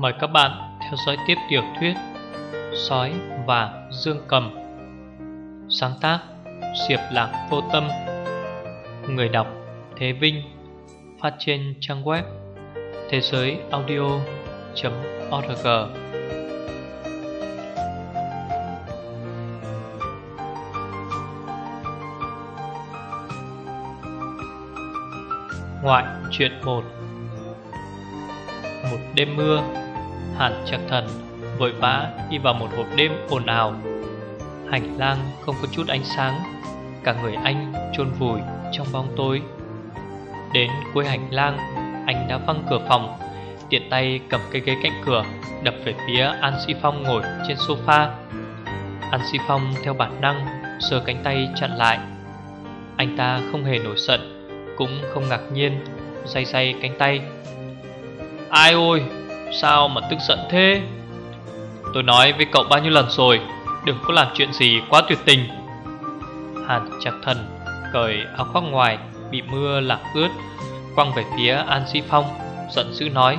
Mời các bạn theo dõi tiếp tiểu thuyết Sói và Dương Cầm. Sáng tác, Diệp Lạc Vô Tâm. Người đọc, Thế Vinh. Phát trên trang web, Thế giới audio.org Ngoại truyện 1 Một đêm mưa. Hàn Trạc Thần vội vã đi vào một hộp đêm ồn ào. Hành lang không có chút ánh sáng, Cả người anh chôn vùi trong bóng tối. Đến cuối hành lang, Anh đã văng cửa phòng, Tiện tay cầm cây ghế cạnh cửa, Đập về phía An Sĩ Phong ngồi trên sofa. An Sĩ Phong theo bản năng Sờ cánh tay chặn lại. Anh ta không hề nổi giận, cũng không ngạc nhiên, Say say cánh tay. Ai ôi! Sao mà tức giận thế? Tôi nói với cậu bao nhiêu lần rồi, Đừng có làm chuyện gì quá tuyệt tình. Hàn chặt thần Cởi áo khoác ngoài, Bị mưa làm ướt, Quăng về phía An Sĩ Phong, Giận dữ nói,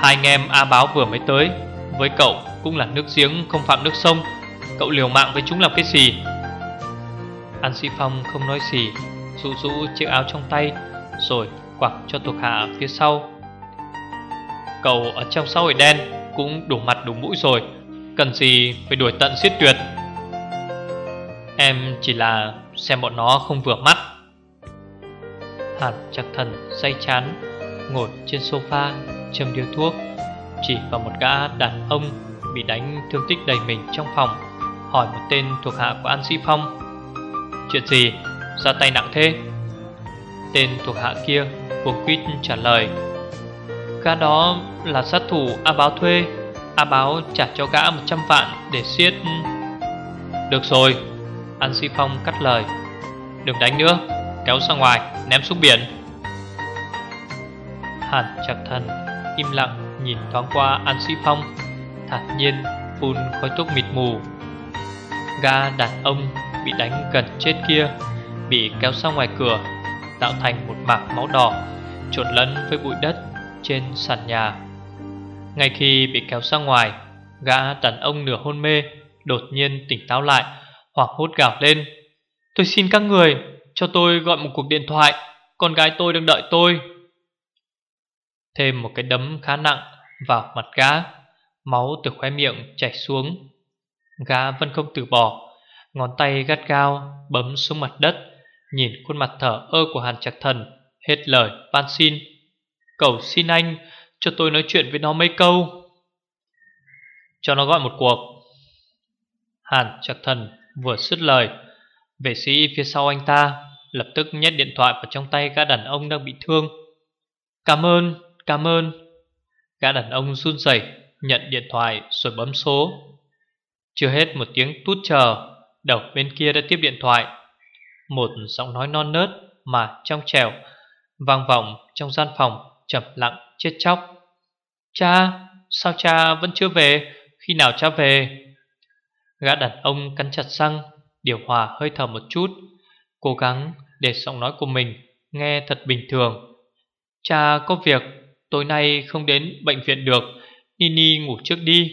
Hai anh em A Báo vừa mới tới, Với cậu cũng là nước giếng không phạm nước sông, Cậu liều mạng với chúng làm cái gì? An Sĩ Phong không nói gì, Rũ rũ chiếc áo trong tay, Rồi quẳng cho thuộc hạ phía sau Cậu ở trong xã hội đen Cũng đủ mặt đủ mũi rồi. Cần gì phải đuổi tận giết tuyệt? Em chỉ là xem bọn nó không vừa mắt. Hàn chặt thần say chán, Ngồi trên sofa, châm điếu thuốc, Chỉ vào một gã đàn ông Bị đánh thương tích đầy mình trong phòng, Hỏi một tên thuộc hạ của An Sĩ Phong. Chuyện gì? Ra tay nặng thế? Tên thuộc hạ kia Cuồng quýt trả lời. Gã đó là sát thủ A báo thuê. A báo trả cho gã 100 vạn để siết. Được rồi, An Sĩ Phong cắt lời. Đừng đánh nữa, Kéo ra ngoài, ném xuống biển. Hàn chặt thần Im lặng nhìn thoáng qua An Sĩ Phong, Thản nhiên phun khói thuốc mịt mù. Ga đàn ông bị đánh gần chết kia, Bị kéo ra ngoài cửa, Tạo thành một mảng máu đỏ, Trộn lẫn với bụi đất trên sàn nhà. Ngay khi bị kéo ra ngoài, Gã đàn ông nửa hôn mê Đột nhiên tỉnh táo lại Hoặc hốt gào lên. Tôi xin các người cho tôi gọi một cuộc điện thoại, Con gái tôi đang đợi tôi. Thêm một cái đấm khá nặng Vào mặt gã, Máu từ khóe miệng chảy xuống. Gã vẫn không từ bỏ, Ngón tay gắt gao bấm xuống mặt đất, Nhìn khuôn mặt thở ơ của Hàn Trạc Thần, Hết lời van xin. Cầu xin anh cho tôi nói chuyện với nó mấy câu. Cho nó gọi một cuộc. Hàn Trạc Thần vừa dứt lời Vệ sĩ phía sau anh ta Lập tức nhét điện thoại vào trong tay gã đàn ông đang bị thương. Cảm ơn, cảm ơn. Gã đàn ông run rẩy Nhận điện thoại rồi bấm số. Chưa hết một tiếng tút chờ Đầu bên kia đã tiếp điện thoại. Một giọng nói non nớt Mà trong trèo Vang vọng trong gian phòng chậm lặng chết chóc. Cha, sao cha vẫn chưa về? Khi nào cha về? Gã đàn ông cắn chặt răng Điều hòa hơi thở một chút Cố gắng để giọng nói của mình Nghe thật bình thường. Cha có việc Tối nay không đến bệnh viện được Nini ngủ trước đi.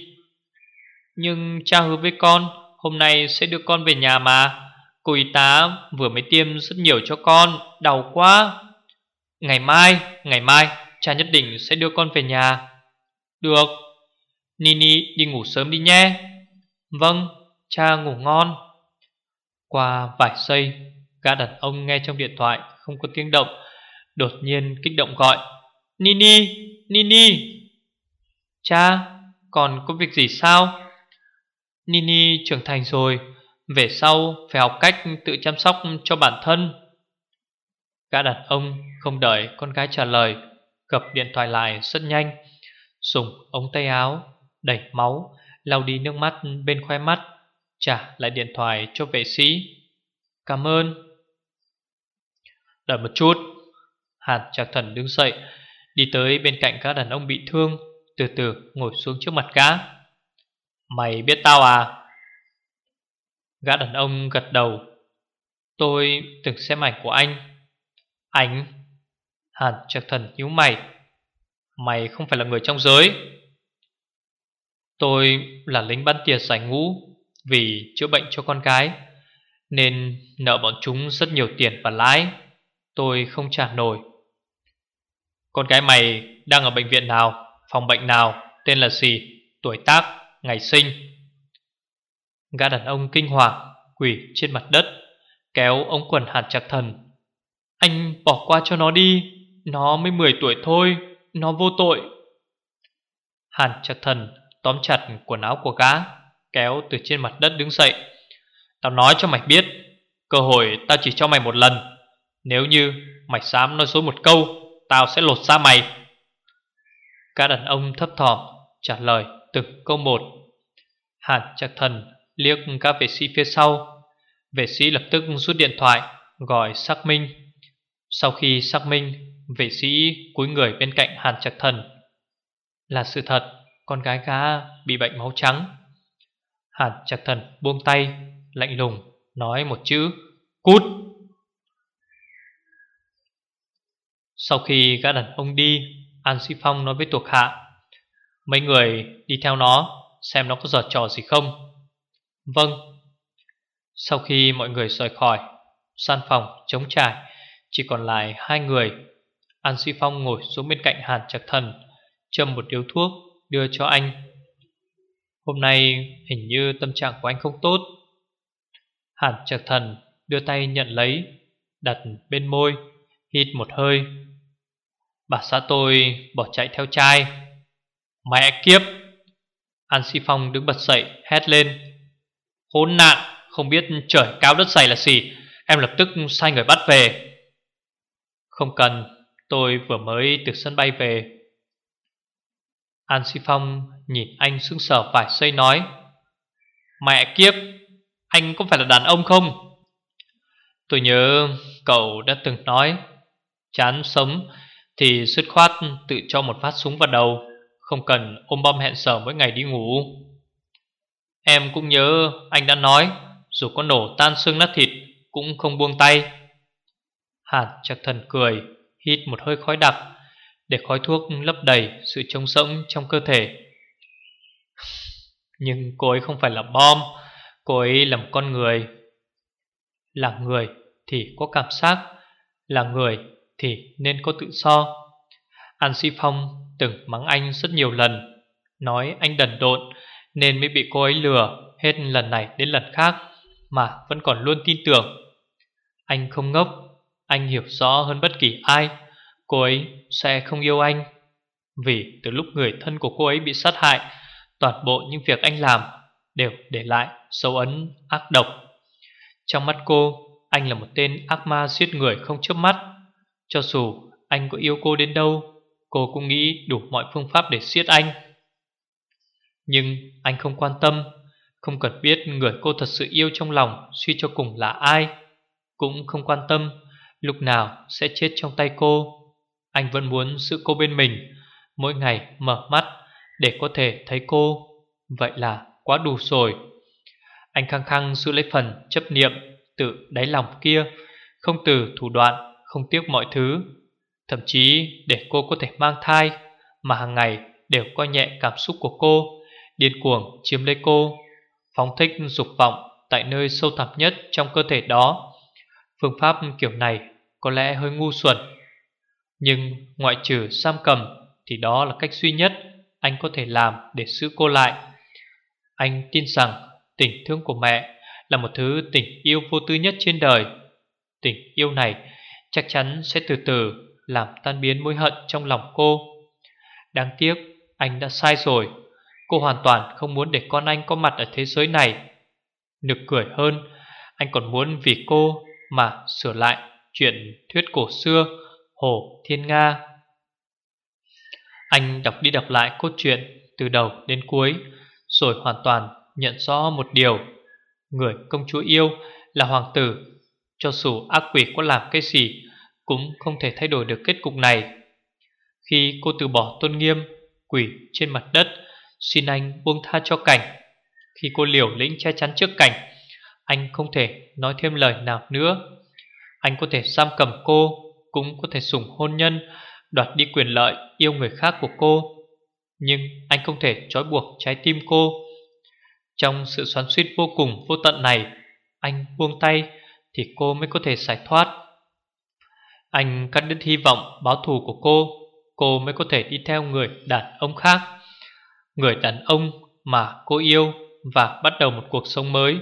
Nhưng cha hứa với con Hôm nay sẽ đưa con về nhà mà. Cô y tá vừa mới tiêm rất nhiều cho con Đau quá. Ngày mai, ngày mai. Cha nhất định sẽ đưa con về nhà. Được. Nini đi ngủ sớm đi nhé. Vâng, cha ngủ ngon. Qua vài giây Gã đàn ông nghe trong điện thoại Không có tiếng động Đột nhiên kích động gọi Nini, Nini. Cha, còn có việc gì sao? Nini trưởng thành rồi Về sau phải học cách tự chăm sóc cho bản thân. Gã đàn ông không đợi con gái trả lời gặp điện thoại lại rất nhanh. Dùng ống tay áo, Đẩy máu, lau đi nước mắt bên khoe mắt, Trả lại điện thoại cho vệ sĩ. Cảm ơn. Đợi một chút. Hạt Trạc Thần đứng dậy, Đi tới bên cạnh các đàn ông bị thương, Từ từ ngồi xuống trước mặt gã. Mày biết tao à? Gã đàn ông gật đầu. Tôi từng xem ảnh của anh. Ảnh? Hàn Trạc Thần nhíu mày. Mày không phải là người trong giới. Tôi là lính bắn tỉa giải ngũ Vì chữa bệnh cho con gái Nên nợ bọn chúng rất nhiều tiền và lãi. Tôi không trả nổi. Con gái mày đang ở bệnh viện nào? Phòng bệnh nào? Tên là gì? Tuổi tác? Ngày sinh? Gã đàn ông kinh hoàng Quỷ trên mặt đất, Kéo ống quần hạt chặt thần. Anh bỏ qua cho nó đi. Nó mới 10 tuổi thôi, Nó vô tội. Hàn chặt thần Tóm chặt quần áo của gã, Kéo từ trên mặt đất đứng dậy. Tao nói cho mày biết, Cơ hội tao chỉ cho mày một lần. Nếu như mày dám nói dối một câu, Tao sẽ lột ra mày. Các đàn ông thấp thỏm Trả lời từng câu một. Hàn chặt thần liếc các vệ sĩ phía sau. Vệ sĩ lập tức rút điện thoại, Gọi xác minh. Sau khi xác minh Vệ sĩ cúi người bên cạnh Hàn Trạch thần. Là sự thật, Con gái gã bị bệnh máu trắng. Hàn Trạch thần buông tay, Lạnh lùng, nói một chữ, Cút! Sau khi gã đàn ông đi, An Sĩ Phong nói với thuộc hạ, Mấy người đi theo nó, Xem nó có giở trò gì không? Vâng. Sau khi mọi người rời khỏi San phòng trống trải, Chỉ còn lại hai người An Suy Phong ngồi xuống bên cạnh Hàn Trạc Thần, Châm một điếu thuốc, Đưa cho anh. Hôm nay hình như tâm trạng của anh không tốt. Hàn Trạc Thần đưa tay nhận lấy, Đặt bên môi, Hít một hơi. Bà xã tôi bỏ chạy theo trai. Mẹ kiếp! An Si Phong đứng bật dậy, hét lên. Khốn nạn, Không biết trời cao đất dày là gì, Em lập tức sai người bắt về. Không cần Tôi vừa mới từ sân bay về. An Si Phong nhìn anh sững sờ phải xây nói, Mẹ kiếp, Anh có phải là đàn ông không? Tôi nhớ cậu đã từng nói, Chán sống Thì dứt khoát tự cho một phát súng vào đầu, Không cần ôm bom hẹn sở mỗi ngày đi ngủ. Em cũng nhớ anh đã nói, Dù có nổ tan xương nát thịt Cũng không buông tay. Hàn chặt thần cười Hít một hơi khói đặc Để khói thuốc lấp đầy sự trống rỗng trong cơ thể. Nhưng cô ấy không phải là bom, Cô ấy là một con người. Là người thì có cảm giác, Là người thì nên có tự do. An Si Phong từng mắng anh rất nhiều lần, Nói anh đần độn Nên mới bị cô ấy lừa Hết lần này đến lần khác Mà vẫn còn luôn tin tưởng. Anh không ngốc anh hiểu rõ hơn bất kỳ ai. Cô ấy sẽ không yêu anh, Vì từ lúc người thân của cô ấy bị sát hại, Toàn bộ những việc anh làm Đều để lại dấu ấn ác độc. Trong mắt cô, Anh là một tên ác ma giết người không chớp mắt. Cho dù anh có yêu cô đến đâu, Cô cũng nghĩ đủ mọi phương pháp để giết anh. Nhưng anh không quan tâm, Không cần biết người cô thật sự yêu trong lòng Suy cho cùng là ai. Cũng không quan tâm Lúc nào sẽ chết trong tay cô? Anh vẫn muốn giữ cô bên mình, Mỗi ngày mở mắt Để có thể thấy cô. Vậy là quá đủ rồi. Anh khăng khăng giữ lấy phần chấp niệm Tự đáy lòng kia, Không từ thủ đoạn, Không tiếc mọi thứ. Thậm chí để cô có thể mang thai, Mà hàng ngày đều coi nhẹ cảm xúc của cô, Điên cuồng chiếm lấy cô. Phóng thích dục vọng Tại nơi sâu thẳm nhất trong cơ thể đó. Phương pháp kiểu này Có lẽ hơi ngu xuẩn Nhưng ngoại trừ sam cầm Thì đó là cách duy nhất Anh có thể làm để giữ cô lại Anh tin rằng Tình thương của mẹ Là một thứ tình yêu vô tư nhất trên đời Tình yêu này chắc chắn sẽ từ từ làm tan biến mối hận trong lòng cô. Đáng tiếc, anh đã sai rồi. Cô hoàn toàn không muốn để con anh có mặt ở thế giới này. Nực cười hơn, anh còn muốn vì cô mà sửa lại chuyện thuyết cổ xưa Hồ Thiên Nga. Anh đọc đi đọc lại cốt truyện từ đầu đến cuối, rồi hoàn toàn nhận rõ một điều. Người công chúa yêu là hoàng tử, cho dù ác quỷ có làm cái gì cũng không thể thay đổi được kết cục này. Khi cô từ bỏ tôn nghiêm, quỷ trên mặt đất, xin anh buông tha cho cảnh. Khi cô liều lĩnh che chắn trước cảnh, anh không thể nói thêm lời nào nữa. Anh có thể giam cầm cô, cũng có thể sủng hôn nhân, đoạt đi quyền lợi yêu người khác của cô. Nhưng anh không thể trói buộc trái tim cô Trong sự xoắn suýt vô cùng vô tận này Anh buông tay Thì cô mới có thể giải thoát Anh cắt đứt hy vọng báo thù của cô Cô mới có thể đi theo người đàn ông khác Người đàn ông mà cô yêu Và bắt đầu một cuộc sống mới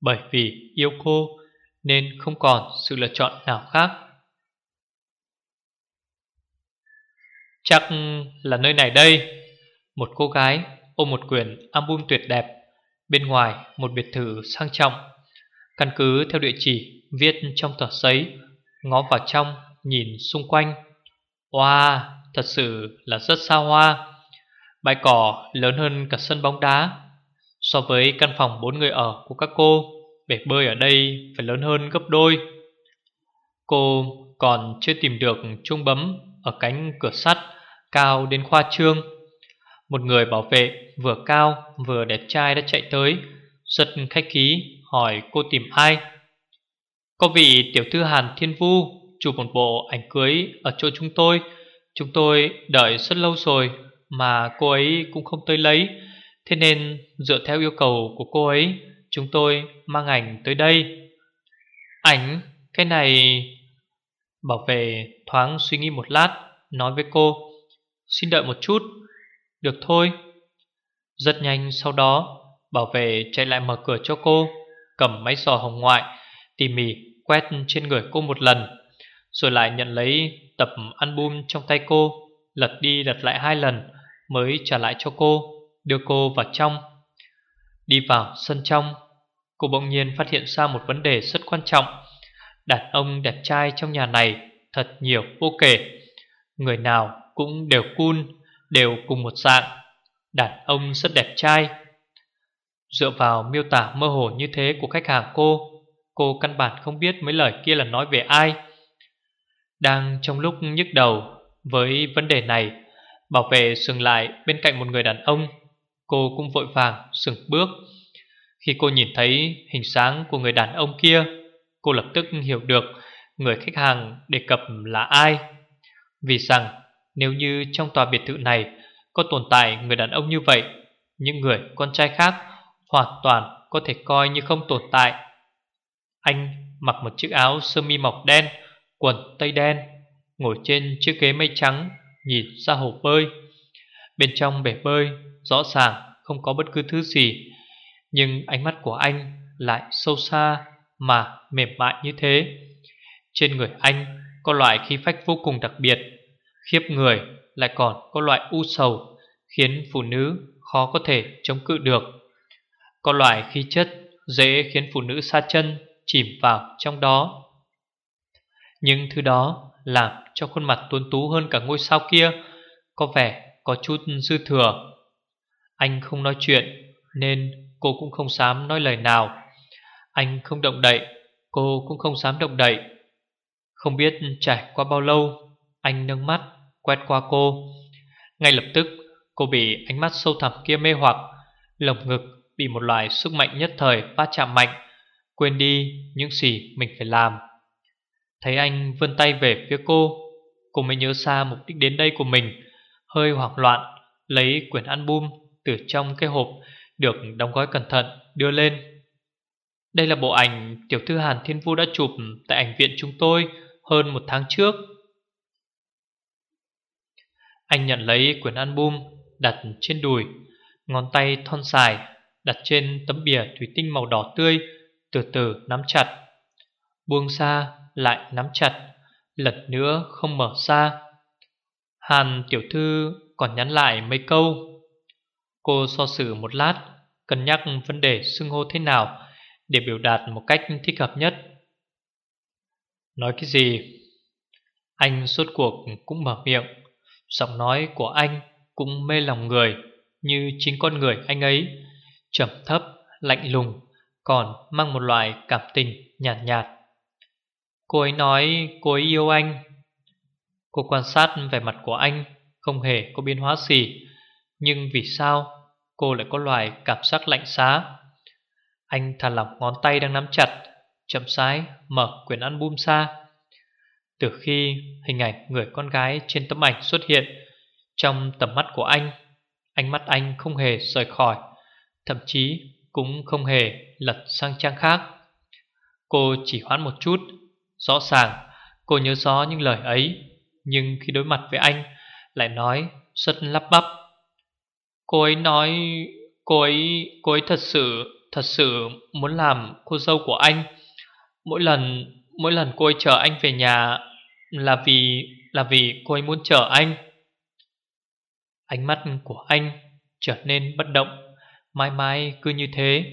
bởi vì yêu cô Nên không còn sự lựa chọn nào khác. Chắc là nơi này đây Một cô gái ôm một quyển album tuyệt đẹp Bên ngoài một biệt thự sang trọng Căn cứ theo địa chỉ viết trong tờ giấy Ngó vào trong nhìn xung quanh. Wow, thật sự là rất xa hoa Bãi cỏ lớn hơn cả sân bóng đá. So với căn phòng bốn người ở của các cô Bể bơi ở đây phải lớn hơn gấp đôi Cô còn chưa tìm được chuông bấm ở cánh cửa sắt cao đến khoa trương. Một người bảo vệ vừa cao vừa đẹp trai đã chạy tới, rất khách khí hỏi cô tìm ai. Có vị tiểu thư Hàn Thiên Vu chụp một bộ ảnh cưới ở chỗ chúng tôi. Chúng tôi đợi rất lâu rồi mà cô ấy cũng không tới lấy. Thế nên dựa theo yêu cầu của cô ấy, chúng tôi mang ảnh tới đây. Ảnh, cái này... Bảo vệ thoáng suy nghĩ một lát, nói với cô. Xin đợi một chút Được thôi Rất nhanh sau đó Bảo vệ chạy lại mở cửa cho cô Cầm máy sò hồng ngoại Tỉ mỉ quét trên người cô một lần Rồi lại nhận lấy tập album trong tay cô Lật đi lật lại hai lần Mới trả lại cho cô Đưa cô vào trong Đi vào sân trong Cô bỗng nhiên phát hiện ra một vấn đề rất quan trọng Đàn ông đẹp trai trong nhà này Thật nhiều vô kể Người nào cũng đều cool, đều cùng một dạng. Đàn ông rất đẹp trai. Dựa vào miêu tả mơ hồ như thế của khách hàng cô, cô căn bản không biết mấy lời kia là nói về ai. Đang trong lúc nhức đầu với vấn đề này, bảo vệ dừng lại bên cạnh một người đàn ông. Cô cũng vội vàng sừng bước. Khi cô nhìn thấy hình sáng của người đàn ông kia, cô lập tức hiểu được người khách hàng đề cập là ai. Vì rằng nếu như trong tòa biệt thự này Có tồn tại người đàn ông như vậy Những người con trai khác Hoàn toàn có thể coi như không tồn tại Anh mặc một chiếc áo sơ mi mọc đen Quần tây đen Ngồi trên chiếc ghế mây trắng Nhìn ra hồ bơi Bên trong bể bơi Rõ ràng không có bất cứ thứ gì, Nhưng ánh mắt của anh Lại sâu xa Mà mềm mại như thế. Trên người anh có loại khí phách vô cùng đặc biệt, Khiếp người lại còn có loại u sầu Khiến phụ nữ khó có thể chống cự được. Có loại khí chất dễ khiến phụ nữ xa chân Chìm vào trong đó. Nhưng thứ đó làm cho khuôn mặt tuấn tú hơn cả ngôi sao kia Có vẻ có chút dư thừa. Anh không nói chuyện, Nên cô cũng không dám nói lời nào. Anh không động đậy, Cô cũng không dám động đậy. Không biết trải qua bao lâu, Anh nâng mắt, quét qua cô. Ngay lập tức, cô bị ánh mắt sâu thẳm kia mê hoặc, Lồng ngực bị một loại sức mạnh nhất thời va chạm mạnh, Quên đi những gì mình phải làm. Thấy anh vươn tay về phía cô Cô mới nhớ ra mục đích đến đây của mình, Hơi hoảng loạn, Lấy quyển album từ trong cái hộp Được đóng gói cẩn thận đưa lên. Đây là bộ ảnh Tiểu thư Hàn Thiên Vu đã chụp Tại ảnh viện chúng tôi hơn một tháng trước. Anh nhận lấy quyển album đặt trên đùi, Ngón tay thon dài đặt trên tấm bìa thủy tinh màu đỏ tươi, Từ từ nắm chặt. Buông xa lại nắm chặt Lần nữa không mở ra. Hàn tiểu thư còn nhắn lại mấy câu. Cô so xử một lát Cân nhắc vấn đề xưng hô thế nào Để biểu đạt một cách thích hợp nhất. Nói cái gì? Anh suốt cuộc cũng mở miệng. Giọng nói của anh cũng mê lòng người Như chính con người anh ấy. Trầm thấp, lạnh lùng Còn mang một loại cảm tình nhạt nhạt. Cô ấy nói cô ấy yêu anh. Cô quan sát vẻ mặt của anh Không hề có biến hóa gì. Nhưng vì sao cô lại có loài cảm giác lạnh giá? Anh thả lỏng ngón tay đang nắm chặt, Chậm rãi mở quyển album ra. Từ khi hình ảnh người con gái trên tấm ảnh xuất hiện, Trong tầm mắt của anh, Ánh mắt anh không hề rời khỏi, Thậm chí cũng không hề lật sang trang khác. Cô chỉ hoãn một chút, Rõ ràng cô nhớ rõ những lời ấy, Nhưng khi đối mặt với anh, Lại nói rất lắp bắp. Cô ấy nói Cô ấy, cô ấy thật sự Thật sự muốn làm cô dâu của anh. Mỗi lần Mỗi lần cô ấy chờ anh về nhà Là vì Là vì cô ấy muốn chờ anh. Ánh mắt của anh Trở nên bất động Mãi mãi cứ như thế.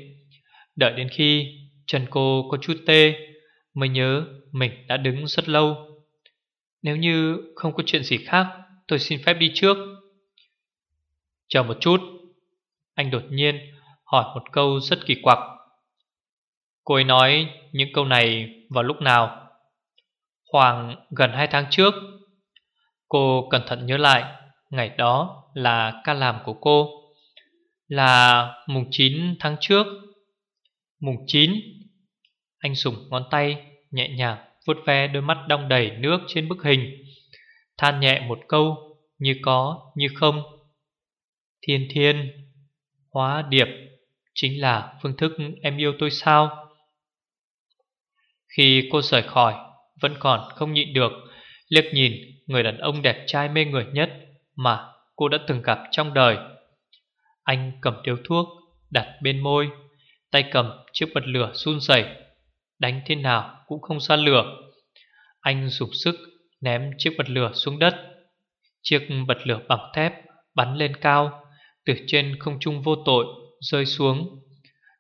Đợi đến khi chân cô có chút tê Mới nhớ mình đã đứng rất lâu. Nếu như không có chuyện gì khác Tôi xin phép đi trước. Chờ một chút. Anh đột nhiên hỏi một câu rất kỳ quặc. Cô ấy nói những câu này vào lúc nào? Khoảng gần 2 tháng trước. Cô cẩn thận nhớ lại, Ngày đó là ca làm của cô. Là mùng 9 tháng trước. Mùng 9 Anh dùng ngón tay nhẹ nhàng vuốt ve đôi mắt đong đầy nước trên bức hình, Than nhẹ một câu, Như có, như không. Thiên thiên. Hóa điệp Chính là phương thức em yêu tôi sao? Khi cô rời khỏi, Vẫn còn không nhịn được, Liếc nhìn người đàn ông đẹp trai mê người nhất Mà cô đã từng gặp trong đời. Anh cầm điếu thuốc, Đặt bên môi, Tay cầm chiếc bật lửa run rẩy, Đánh thế nào cũng không ra lửa. Anh dùng sức ném chiếc bật lửa xuống đất. Chiếc bật lửa bằng thép bắn lên cao từ trên không trung vô tội rơi xuống.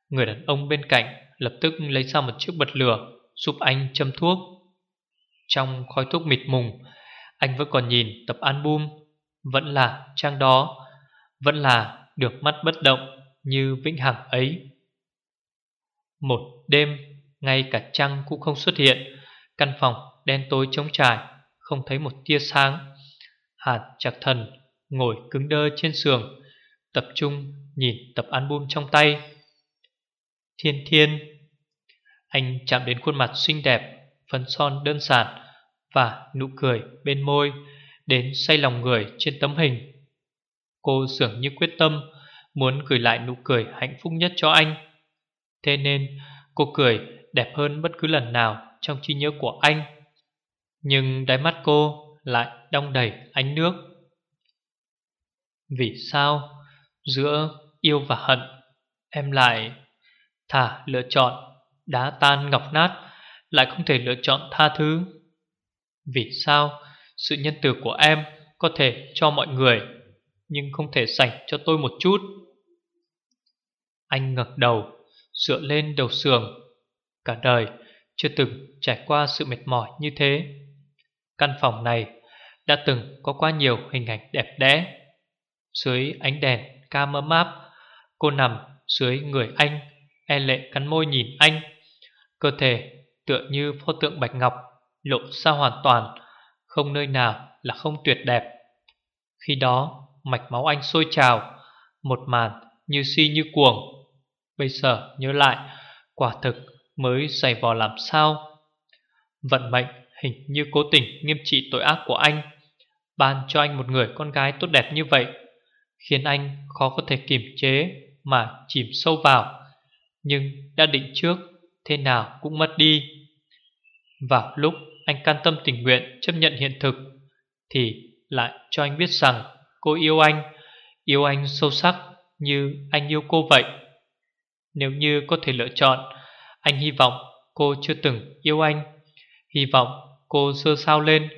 Người đàn ông bên cạnh lập tức lấy ra một chiếc bật lửa, Giúp anh châm thuốc. Trong khói thuốc mịt mùng, Anh vẫn còn nhìn tập album Vẫn là trang đó, Vẫn là được mắt bất động Như vĩnh hằng ấy. Một đêm, Ngay cả trăng cũng không xuất hiện, Căn phòng đen tối trống trải, Không thấy một tia sáng. Hạt chặt thần Ngồi cứng đơ trên giường Tập trung, nhìn tập album trong tay. Thiên thiên, Anh chạm đến khuôn mặt xinh đẹp, Phấn son, đơn giản Và nụ cười bên môi, Đến say lòng người trên tấm hình. Cô dường như quyết tâm Muốn gửi lại nụ cười hạnh phúc nhất cho anh. Thế nên, cô cười đẹp hơn bất cứ lần nào Trong trí nhớ của anh. Nhưng đáy mắt cô lại đong đầy ánh nước. Vì sao? Giữa yêu và hận. Em lại Thả lựa chọn Đá tan ngọc nát, Lại không thể lựa chọn tha thứ. Vì sao? Sự nhân từ của em Có thể cho mọi người, Nhưng không thể dành cho tôi một chút. Anh ngẩng đầu, Dựa lên đầu sườn Cả đời chưa từng trải qua sự mệt mỏi như thế. Căn phòng này Đã từng có quá nhiều hình ảnh đẹp đẽ. Dưới ánh đèn ca mơ áp Cô nằm dưới người anh E lệ cắn môi nhìn anh. Cơ thể tựa như pho tượng bạch ngọc, Lộ ra hoàn toàn, Không nơi nào là không tuyệt đẹp. Khi đó, mạch máu anh sôi trào, Một màn như si như cuồng. Bây giờ nhớ lại, Quả thực mới giày vò làm sao? Vận mệnh hình như cố tình nghiêm trị tội ác của anh, Ban cho anh một người con gái tốt đẹp như vậy. Khiến anh khó có thể kiềm chế Mà chìm sâu vào. Nhưng đã định trước, Thế nào cũng mất đi. Vào lúc anh can tâm tình nguyện Chấp nhận hiện thực, Thì lại cho anh biết rằng Cô yêu anh Yêu anh sâu sắc như anh yêu cô vậy. Nếu như có thể lựa chọn, Anh hy vọng cô chưa từng yêu anh, Hy vọng cô sơ sao lên,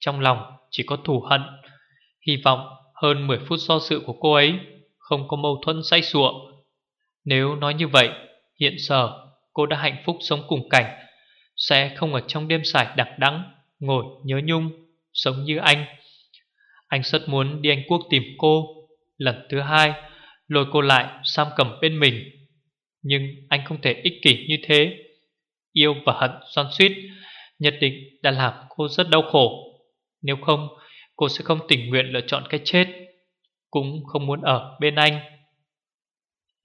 Trong lòng chỉ có thù hận. Hy vọng hơn 10 phút do sự của cô ấy, Không có mâu thuẫn say sụa. Nếu nói như vậy, Hiện giờ cô đã hạnh phúc sống cùng cảnh, Sẽ không ở trong đêm sải đặc đắng, Ngồi nhớ nhung, Sống như anh. Anh rất muốn đi Anh Quốc tìm cô. Lần thứ hai, Lôi cô lại Sam cầm bên mình. Nhưng anh không thể ích kỷ như thế. Yêu và hận xoan suýt Nhất định đã làm cô rất đau khổ. Nếu không Cô sẽ không tình nguyện lựa chọn cái chết, Cũng không muốn ở bên anh.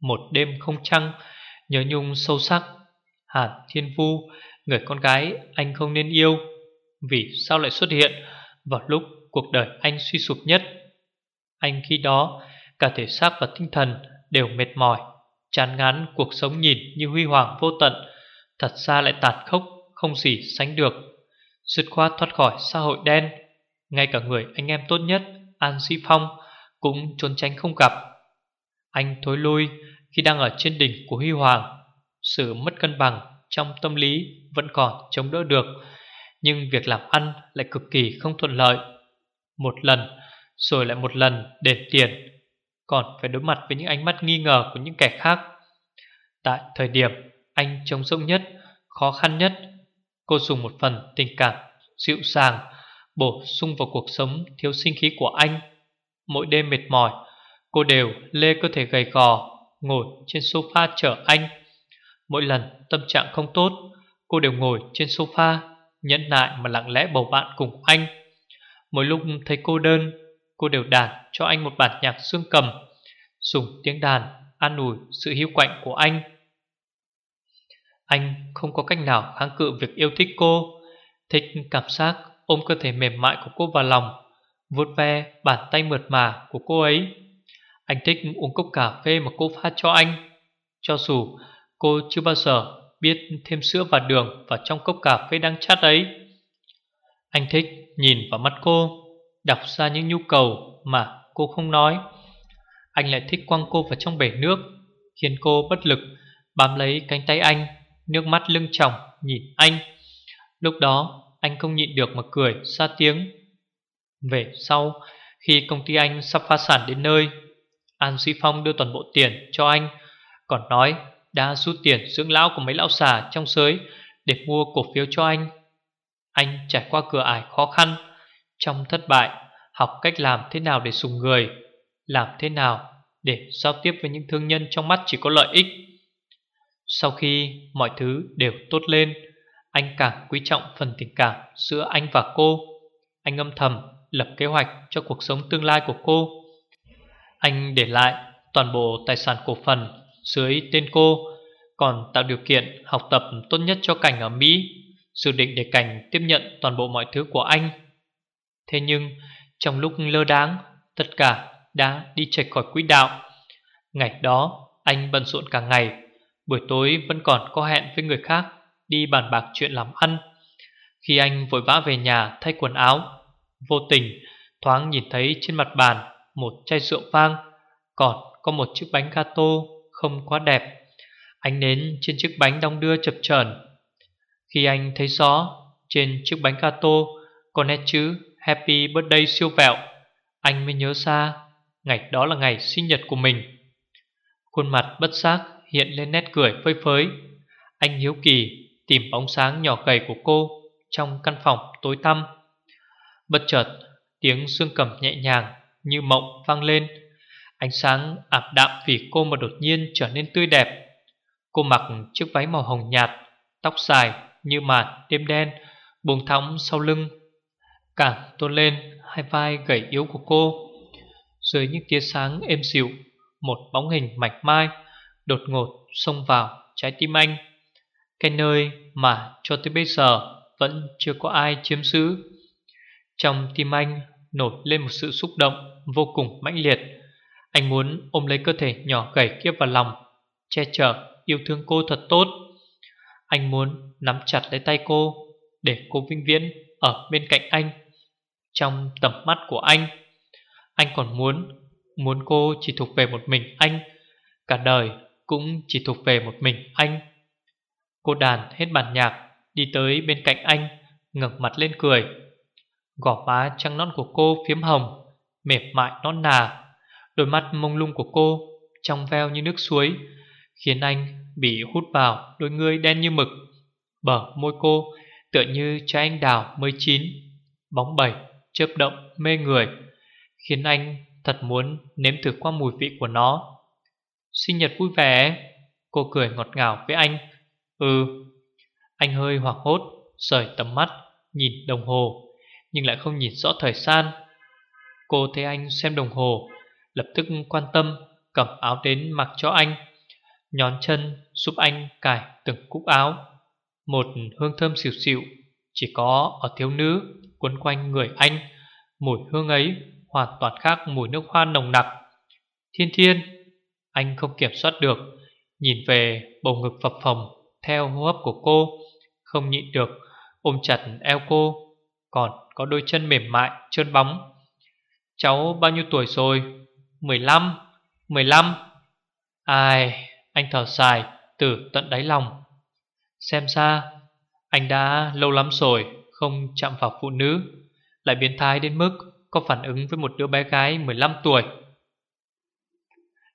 Một đêm không trăng, Nhớ nhung sâu sắc. Hàn Thiên Vu, Người con gái anh không nên yêu, Vì sao lại xuất hiện Vào lúc cuộc đời anh suy sụp nhất? Anh khi đó, Cả thể xác và tinh thần đều mệt mỏi, Chán ngán cuộc sống nhìn như huy hoàng vô tận. Thật ra lại tàn khốc, Không gì sánh được. Dứt khoát thoát khỏi xã hội đen ngay cả người anh em tốt nhất, An Sĩ Phong, Cũng trốn tránh không gặp. Anh thối lui khi đang ở trên đỉnh của huy hoàng. Sự mất cân bằng trong tâm lý Vẫn còn chống đỡ được, Nhưng việc làm ăn lại cực kỳ không thuận lợi. Một lần, Rồi lại một lần để tiền, Còn phải đối mặt với những ánh mắt nghi ngờ Của những kẻ khác. Tại thời điểm anh trống rỗng nhất, Khó khăn nhất, Cô dùng một phần tình cảm dịu dàng Bổ sung vào cuộc sống thiếu sinh khí của anh. Mỗi đêm mệt mỏi, Cô đều lê cơ thể gầy gò, Ngồi trên sofa chờ anh. Mỗi lần tâm trạng không tốt, Cô đều ngồi trên sofa, Nhẫn nại mà lặng lẽ bầu bạn cùng anh. Mỗi lúc thấy cô đơn, Cô đều đàn cho anh một bản nhạc xương cầm, Dùng tiếng đàn An ủi sự hiu quạnh của anh. Anh không có cách nào kháng cự việc yêu thích cô, Thích cảm giác ôm cơ thể mềm mại của cô vào lòng, vuốt ve bàn tay mượt mà của cô ấy. Anh thích uống cốc cà phê mà cô pha cho anh. Cho dù cô chưa bao giờ biết thêm sữa và đường vào trong cốc cà phê đang chát ấy. Anh thích nhìn vào mắt cô, Đọc ra những nhu cầu mà cô không nói. Anh lại thích quăng cô vào trong bể nước, Khiến cô bất lực, bám lấy cánh tay anh, Nước mắt lưng tròng nhìn anh. Lúc đó anh không nhịn được mà cười, xa tiếng. Về sau, Khi công ty anh sắp phá sản đến nơi, An Duy Phong đưa toàn bộ tiền cho anh, Còn nói đã rút tiền dưỡng lão của mấy lão xà trong sới Để mua cổ phiếu cho anh. Anh trải qua cửa ải khó khăn, Trong thất bại, Học cách làm thế nào để sùng người, Làm thế nào để giao tiếp với những thương nhân trong mắt chỉ có lợi ích. Sau khi mọi thứ đều tốt lên anh càng quý trọng phần tình cảm giữa anh và cô. Anh âm thầm lập kế hoạch cho cuộc sống tương lai của cô. Anh để lại toàn bộ tài sản cổ phần dưới tên cô, Còn tạo điều kiện học tập tốt nhất cho Cảnh ở Mỹ, Dự định để Cảnh tiếp nhận toàn bộ mọi thứ của anh. Thế nhưng, trong lúc lơ đáng Tất cả đã đi chệch khỏi quỹ đạo. Ngày đó, anh bận rộn cả ngày, Buổi tối vẫn còn có hẹn với người khác đi bàn bạc chuyện làm ăn. Khi anh vội vã về nhà thay quần áo, vô tình thoáng nhìn thấy trên mặt bàn một chai rượu vang, còn có một chiếc bánh gato không quá đẹp. Ánh nến trên chiếc bánh đong đưa chập chờn. Khi anh thấy rõ trên chiếc bánh gato có nét chữ Happy Birthday siêu vẹo, anh mới nhớ ra ngày đó là ngày sinh nhật của mình. Khuôn mặt bất giác hiện lên nét cười phơi phới. Anh hiếu kỳ Tìm bóng sáng nhỏ gầy của cô Trong căn phòng tối tăm. Bất chợt, tiếng xương cầm nhẹ nhàng Như mộng vang lên. Ánh sáng ảm đạm vì cô mà đột nhiên trở nên tươi đẹp. Cô mặc chiếc váy màu hồng nhạt, Tóc dài như màn đêm đen, Buông thõng sau lưng, Càng tôn lên hai vai gầy yếu của cô. Dưới những tia sáng êm dịu, Một bóng hình mảnh mai Đột ngột xông vào trái tim anh cái nơi mà cho tới bây giờ Vẫn chưa có ai chiếm giữ. Trong tim anh Nổi lên một sự xúc động Vô cùng mãnh liệt. Anh muốn ôm lấy cơ thể nhỏ gầy kia vào lòng, Che chở yêu thương cô thật tốt. Anh muốn nắm chặt lấy tay cô Để cô vinh viễn Ở bên cạnh anh, Trong tầm mắt của anh. Anh còn muốn Muốn cô chỉ thuộc về một mình anh, Cả đời cũng chỉ thuộc về một mình anh. Cô đàn hết bản nhạc Đi tới bên cạnh anh ngẩng mặt lên cười. Gỏ má trăng non của cô phiếm hồng Mềm mại non nà. Đôi mắt mông lung của cô Trong veo như nước suối Khiến anh bị hút vào đôi ngươi đen như mực. Bờ môi cô tựa như trái anh đào mới chín Bóng bẩy, chớp động, mê người Khiến anh thật muốn nếm thử qua mùi vị của nó. Sinh nhật vui vẻ Cô cười ngọt ngào với anh. Ừ. Anh hơi hoảng hốt, Rời tầm mắt, Nhìn đồng hồ, Nhưng lại không nhìn rõ thời gian. Cô thấy anh xem đồng hồ, Lập tức quan tâm, Cầm áo đến mặc cho anh, Nhón chân giúp anh cài từng cúc áo. Một hương thơm xỉu xịu, Chỉ có ở thiếu nữ Quấn quanh người anh, Mùi hương ấy hoàn toàn khác mùi nước hoa nồng nặc. Thiên thiên, Anh không kiểm soát được, Nhìn về bầu ngực phập phồng. Theo hô hấp của cô, Không nhịn được, ôm chặt eo cô, Còn có đôi chân mềm mại, trơn bóng. Cháu bao nhiêu tuổi rồi? 15 15 Ai, Anh thở dài từ tận đáy lòng. Xem ra Anh đã lâu lắm rồi Không chạm vào phụ nữ, Lại biến thái đến mức Có phản ứng với một đứa bé gái 15 tuổi.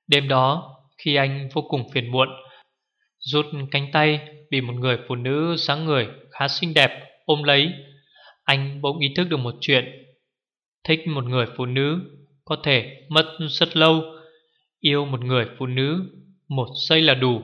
Đêm đó, Khi anh vô cùng phiền muộn Rút cánh tay Bị một người phụ nữ sáng người khá xinh đẹp, ôm lấy. Anh bỗng ý thức được một chuyện. Thích một người phụ nữ Có thể mất rất lâu. Yêu một người phụ nữ Một giây là đủ.